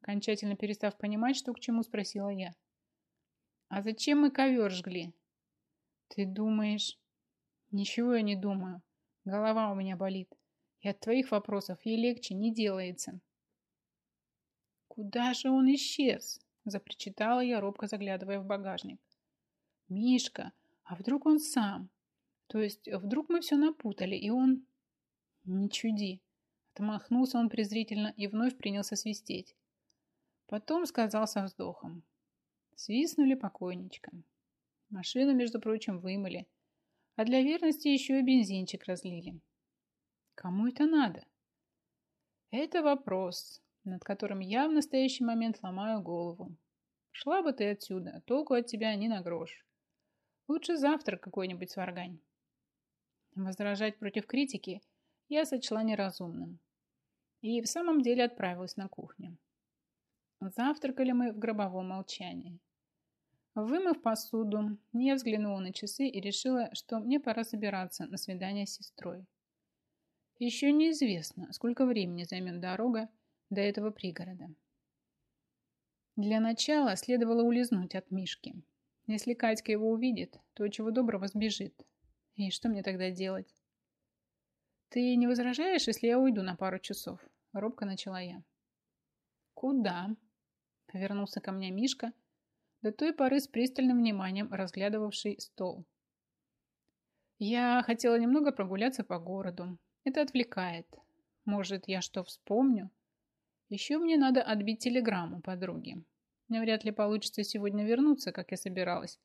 Окончательно перестав понимать, что к чему, спросила я. А зачем мы ковер жгли? Ты думаешь? Ничего я не думаю. Голова у меня болит. И от твоих вопросов ей легче не делается. Куда же он исчез? Запричитала я, робко заглядывая в багажник. Мишка, а вдруг он сам? То есть вдруг мы все напутали, и он... Не чуди. Отмахнулся он презрительно и вновь принялся свистеть. Потом сказал со вздохом. Свистнули покойничка. Машину, между прочим, вымыли. А для верности еще и бензинчик разлили. Кому это надо? Это вопрос, над которым я в настоящий момент ломаю голову. Шла бы ты отсюда, толку от тебя ни на грош. Лучше завтра какой-нибудь сваргань. Возражать против критики я сочла неразумным. И в самом деле отправилась на кухню. Завтракали мы в гробовом молчании. Вымыв посуду, я взглянула на часы и решила, что мне пора собираться на свидание с сестрой. Еще неизвестно, сколько времени займет дорога до этого пригорода. Для начала следовало улизнуть от Мишки. Если Катька его увидит, то чего доброго сбежит. И что мне тогда делать? Ты не возражаешь, если я уйду на пару часов? Робко начала я. Куда? Повернулся ко мне Мишка, до той поры с пристальным вниманием разглядывавший стол. Я хотела немного прогуляться по городу. Это отвлекает. Может, я что вспомню? Еще мне надо отбить телеграмму подруге. Мне вряд ли получится сегодня вернуться, как я собиралась.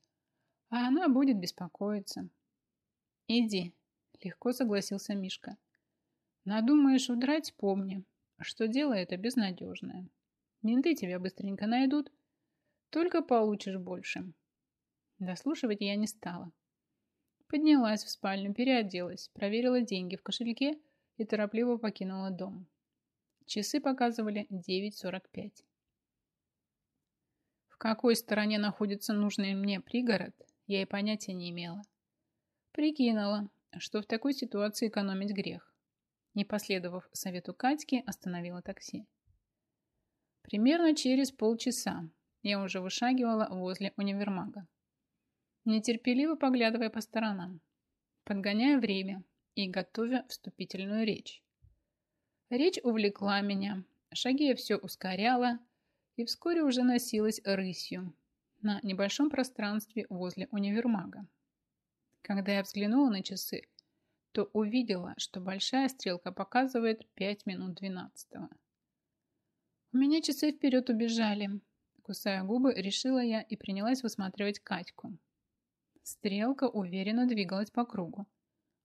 А она будет беспокоиться. Иди, легко согласился Мишка. Надумаешь удрать, помни, что дело это безнадежное. Менты тебя быстренько найдут, только получишь больше. Дослушивать я не стала. Поднялась в спальню, переоделась, проверила деньги в кошельке и торопливо покинула дом. Часы показывали 9.45. Какой стороне находится нужный мне пригород, я и понятия не имела. Прикинула, что в такой ситуации экономить грех. Не последовав совету Катьки, остановила такси. Примерно через полчаса я уже вышагивала возле универмага. Нетерпеливо поглядывая по сторонам, подгоняя время и готовя вступительную речь. Речь увлекла меня, шаги я все ускоряла и вскоре уже носилась рысью на небольшом пространстве возле универмага. Когда я взглянула на часы, то увидела, что большая стрелка показывает 5 минут 12 -го. У меня часы вперед убежали. Кусая губы, решила я и принялась высматривать Катьку. Стрелка уверенно двигалась по кругу,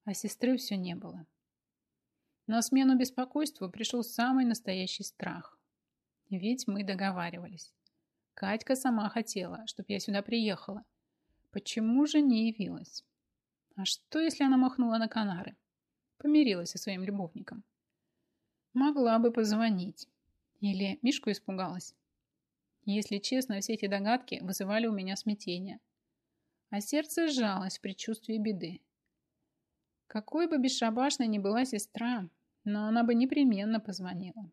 а сестры все не было. На смену беспокойству пришел самый настоящий страх. Ведь мы договаривались. Катька сама хотела, чтобы я сюда приехала. Почему же не явилась? А что, если она махнула на Канары? Помирилась со своим любовником. Могла бы позвонить. Или Мишку испугалась. Если честно, все эти догадки вызывали у меня смятение. А сердце сжалось в предчувствии беды. Какой бы бесшабашной ни была сестра, но она бы непременно позвонила.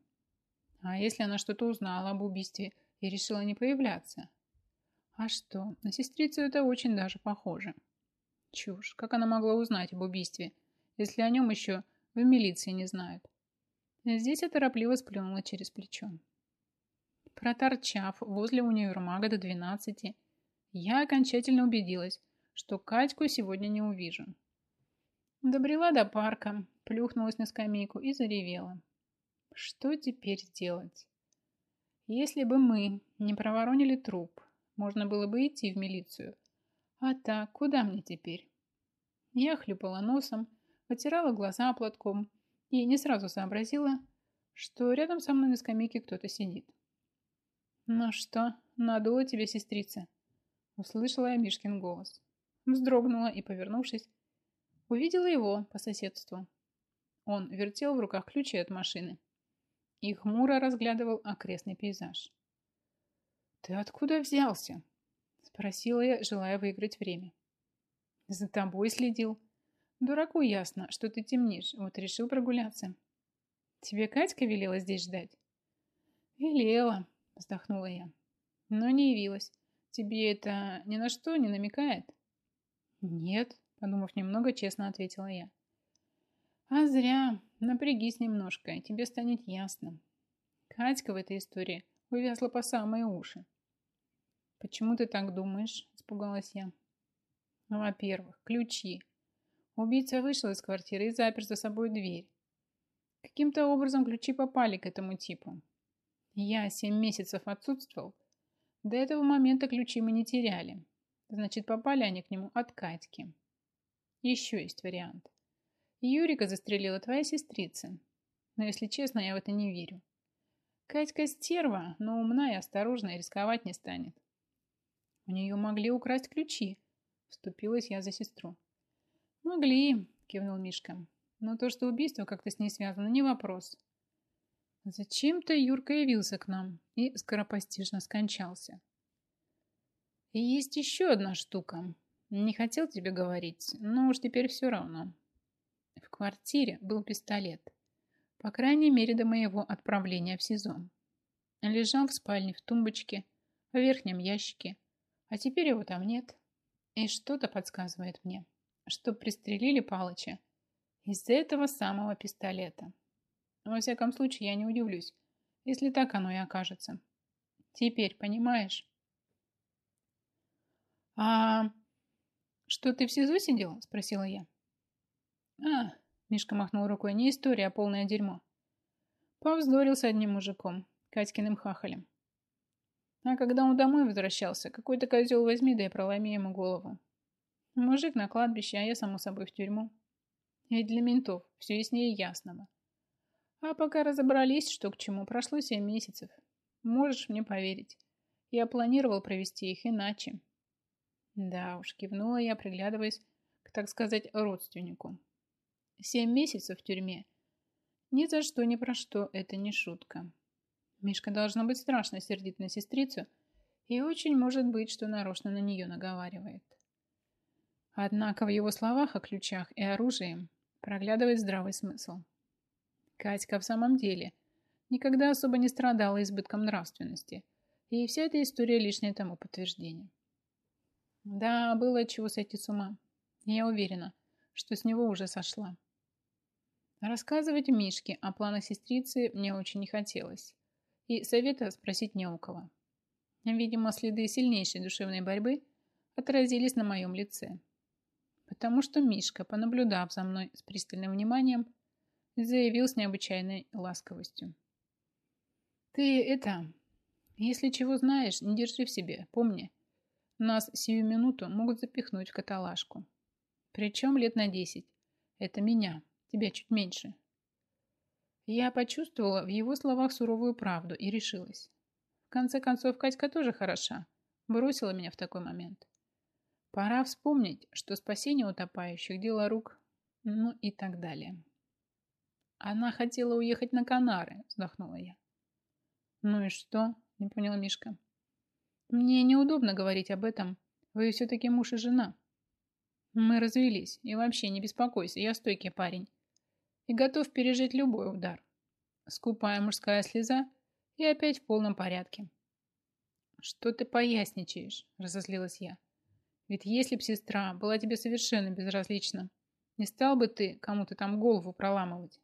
А если она что-то узнала об убийстве и решила не появляться? А что, на сестрицу это очень даже похоже. Чушь, как она могла узнать об убийстве, если о нем еще в милиции не знают? Здесь я торопливо сплюнула через плечо. Проторчав возле универмага до 12, я окончательно убедилась, что Катьку сегодня не увижу. Добрела до парка, плюхнулась на скамейку и заревела. Что теперь делать? Если бы мы не проворонили труп, можно было бы идти в милицию. А так, куда мне теперь? Я хлюпала носом, вытирала глаза платком и не сразу сообразила, что рядом со мной на скамейке кто-то сидит. «Ну что, надула тебе сестрица?» Услышала я Мишкин голос. Вздрогнула и, повернувшись, увидела его по соседству. Он вертел в руках ключи от машины и хмуро разглядывал окрестный пейзаж. «Ты откуда взялся?» Спросила я, желая выиграть время. «За тобой следил», Дураку ясно, что ты темнишь, вот решил прогуляться. Тебе Катька велела здесь ждать? Велела, вздохнула я. Но не явилась. Тебе это ни на что не намекает? Нет, подумав немного, честно ответила я. А зря. Напрягись немножко, и тебе станет ясно. Катька в этой истории увязла по самые уши. Почему ты так думаешь? Испугалась я. Ну, во-первых, ключи. Убийца вышел из квартиры и запер за собой дверь. Каким-то образом ключи попали к этому типу. Я семь месяцев отсутствовал. До этого момента ключи мы не теряли. Значит, попали они к нему от Катьки. Еще есть вариант. Юрика застрелила твоя сестрица. Но, если честно, я в это не верю. Катька стерва, но умна и осторожна и рисковать не станет. У нее могли украсть ключи. Вступилась я за сестру. «Могли», – кивнул Мишка. «Но то, что убийство как-то с ней связано, не вопрос». Зачем-то Юрка явился к нам и скоропостижно скончался. И есть еще одна штука. Не хотел тебе говорить, но уж теперь все равно. В квартире был пистолет. По крайней мере, до моего отправления в СИЗО. Лежал в спальне в тумбочке, в верхнем ящике. А теперь его там нет. И что-то подсказывает мне что пристрелили Палыча из-за этого самого пистолета. Во всяком случае, я не удивлюсь, если так оно и окажется. Теперь понимаешь? А что ты в СИЗО сидел? Спросила я. А, Мишка махнул рукой, не история, а полное дерьмо. Повздорил с одним мужиком, Катькиным хахалем. А когда он домой возвращался, какой-то козел возьми, да и проломи ему голову. Мужик на кладбище, а я, само собой, в тюрьму. Ведь для ментов все яснее ясного. А пока разобрались, что к чему, прошло семь месяцев. Можешь мне поверить. Я планировал провести их иначе. Да уж, кивнула я, приглядываясь к, так сказать, родственнику. Семь месяцев в тюрьме. Ни за что, ни про что, это не шутка. Мишка должно быть страшно сердит на сестрицу, и очень может быть, что нарочно на нее наговаривает. Однако в его словах о ключах и оружии проглядывает здравый смысл. Катька в самом деле никогда особо не страдала избытком нравственности, и вся эта история лишнее тому подтверждение. Да, было чего сойти с ума. Я уверена, что с него уже сошла. Рассказывать Мишке о планах сестрицы мне очень не хотелось, и совета спросить не у кого. Видимо, следы сильнейшей душевной борьбы отразились на моем лице, потому что Мишка, понаблюдав за мной с пристальным вниманием, заявил с необычайной ласковостью. «Ты это, если чего знаешь, не держи в себе, помни, нас сию минуту могут запихнуть в каталажку. Причем лет на десять. Это меня, тебя чуть меньше». Я почувствовала в его словах суровую правду и решилась. В конце концов, Катька тоже хороша. Бросила меня в такой момент. Пора вспомнить, что спасение утопающих – дело рук, ну и так далее. Она хотела уехать на Канары, вздохнула я. Ну и что? Не понял Мишка. Мне неудобно говорить об этом. Вы все-таки муж и жена. Мы развелись, и вообще не беспокойся, я стойкий парень. И готов пережить любой удар. Скупая мужская слеза и опять в полном порядке. Что ты поясничаешь? Разозлилась я. Ведь если б сестра была тебе совершенно безразлична, не стал бы ты кому-то там голову проламывать.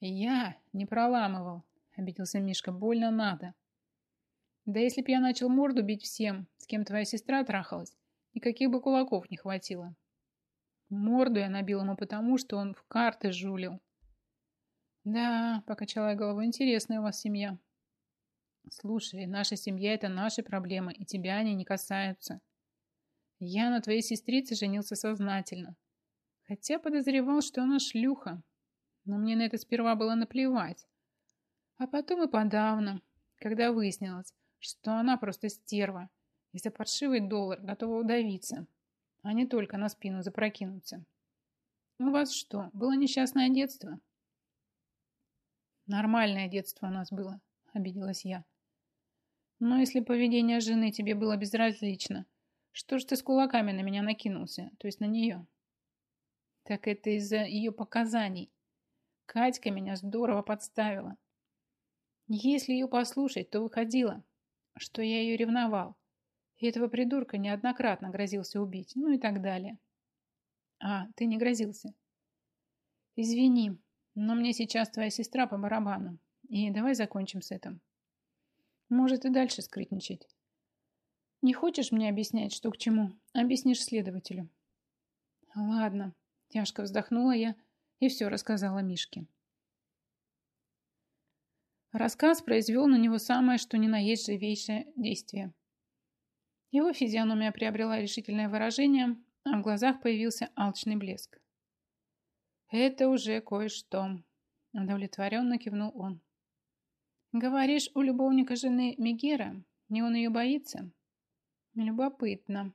Я не проламывал, обиделся Мишка, больно надо. Да если б я начал морду бить всем, с кем твоя сестра трахалась, никаких бы кулаков не хватило. Морду я набил ему потому, что он в карты жулил. Да, покачала я головой, интересная у вас семья. Слушай, наша семья – это наши проблемы, и тебя они не касаются. Я на твоей сестрице женился сознательно. Хотя подозревал, что она шлюха. Но мне на это сперва было наплевать. А потом и подавно, когда выяснилось, что она просто стерва и за паршивый доллар готова удавиться, а не только на спину запрокинуться. У вас что, было несчастное детство? Нормальное детство у нас было, обиделась я. Но если поведение жены тебе было безразлично, что ж ты с кулаками на меня накинулся, то есть на нее? Так это из-за ее показаний. Катька меня здорово подставила. Если ее послушать, то выходило, что я ее ревновал. И этого придурка неоднократно грозился убить, ну и так далее. А, ты не грозился. Извини, но мне сейчас твоя сестра по барабану. И давай закончим с этим. Может и дальше скрытничать. Не хочешь мне объяснять, что к чему? Объяснишь следователю. Ладно, тяжко вздохнула я и все рассказала Мишке. Рассказ произвел на него самое, что ни на есть живейшее действие. Его физиономия приобрела решительное выражение, а в глазах появился алчный блеск. «Это уже кое-что», – удовлетворенно кивнул он. «Говоришь, у любовника жены Мегера? Не он ее боится?» Любопытно.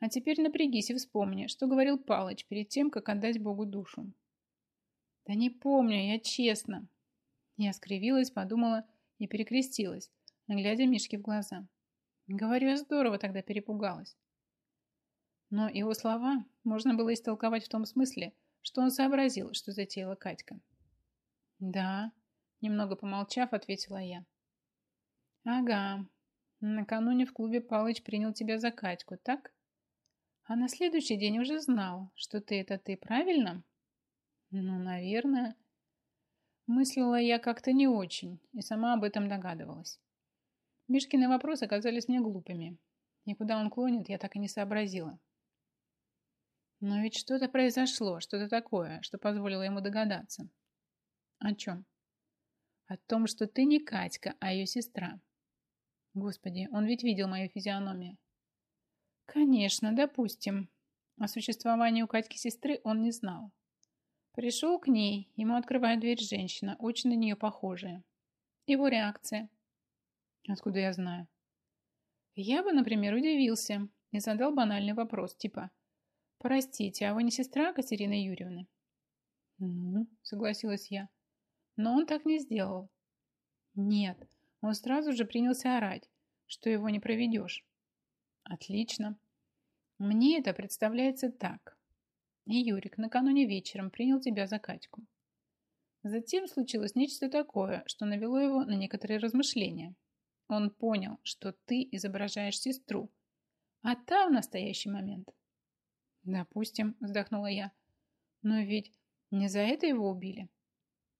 А теперь напрягись и вспомни, что говорил Палыч перед тем, как отдать Богу душу. Да не помню, я честно. Я скривилась, подумала и перекрестилась, глядя Мишке в глаза. Говорю, здорово тогда перепугалась. Но его слова можно было истолковать в том смысле, что он сообразил, что затеяла Катька. «Да», — немного помолчав, ответила я. «Ага, Накануне в клубе Палыч принял тебя за Катьку, так? А на следующий день уже знал, что ты это ты, правильно? Ну, наверное. Мыслила я как-то не очень и сама об этом догадывалась. Мишкины вопросы оказались мне глупыми. И куда он клонит, я так и не сообразила. Но ведь что-то произошло, что-то такое, что позволило ему догадаться. О чем? О том, что ты не Катька, а ее сестра. Господи, он ведь видел мою физиономию. Конечно, допустим. О существовании у Катьки сестры он не знал. Пришел к ней, ему открывает дверь женщина, очень на нее похожая. Его реакция. Откуда я знаю? Я бы, например, удивился и задал банальный вопрос, типа «Простите, а вы не сестра Катерины Юрьевны?» «Ну», согласилась я. Но он так не сделал. Нет, он сразу же принялся орать, что его не проведешь. Отлично. Мне это представляется так. И Юрик накануне вечером принял тебя за Катьку. Затем случилось нечто такое, что навело его на некоторые размышления. Он понял, что ты изображаешь сестру, а та в настоящий момент. Допустим, вздохнула я. Но ведь не за это его убили.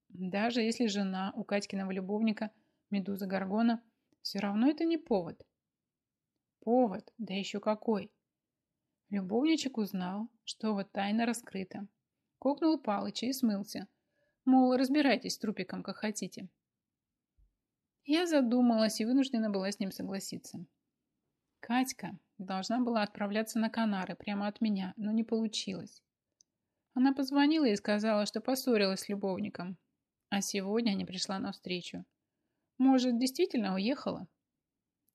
Даже если жена у Катькиного любовника Медуза Гаргона, все равно это не повод. Повод, да еще какой. Любовничек узнал, что вот тайна раскрыта. Кокнул Палыча и смылся. Мол, разбирайтесь с трупиком, как хотите. Я задумалась и вынуждена была с ним согласиться. Катька должна была отправляться на Канары прямо от меня, но не получилось. Она позвонила и сказала, что поссорилась с любовником, а сегодня не пришла навстречу. Может, действительно уехала?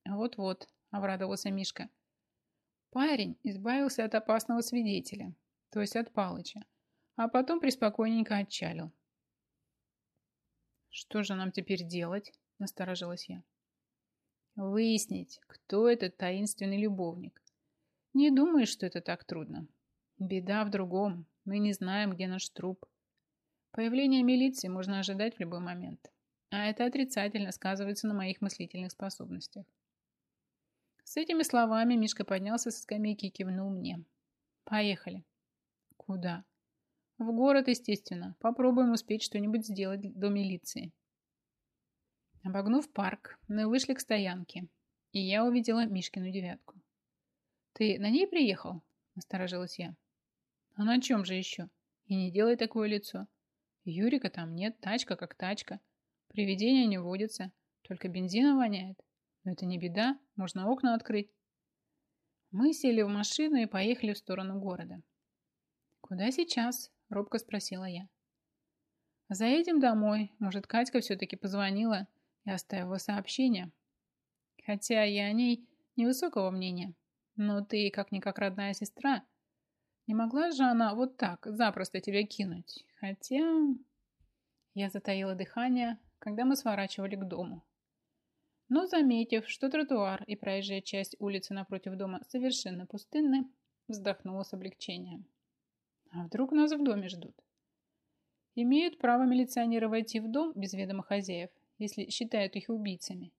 Вот-вот, обрадовался Мишка. Парень избавился от опасного свидетеля, то есть от Палыча, а потом приспокойненько отчалил. Что же нам теперь делать? Насторожилась я. Выяснить, кто этот таинственный любовник. Не думаешь, что это так трудно. Беда в другом. Мы не знаем, где наш труп. Появление милиции можно ожидать в любой момент. А это отрицательно сказывается на моих мыслительных способностях. С этими словами Мишка поднялся со скамейки и кивнул мне. Поехали. Куда? В город, естественно. Попробуем успеть что-нибудь сделать до милиции. Обогнув парк, мы вышли к стоянке, и я увидела Мишкину девятку. «Ты на ней приехал?» – насторожилась я. «А на чем же еще? И не делай такое лицо. Юрика там нет, тачка как тачка. Привидения не водятся, только бензина воняет. Но это не беда, можно окна открыть». Мы сели в машину и поехали в сторону города. «Куда сейчас?» – робко спросила я. «Заедем домой. Может, Катька все-таки позвонила и оставила сообщение. Хотя я о ней невысокого мнения. Но ты как-никак родная сестра. Не могла же она вот так запросто тебя кинуть. Хотя... Я затаила дыхание, когда мы сворачивали к дому. Но, заметив, что тротуар и проезжая часть улицы напротив дома совершенно пустынны, вздохнула с облегчением. А вдруг нас в доме ждут? Имеют право милиционеры войти в дом без ведома хозяев если считают их убийцами.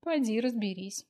Пойди разберись.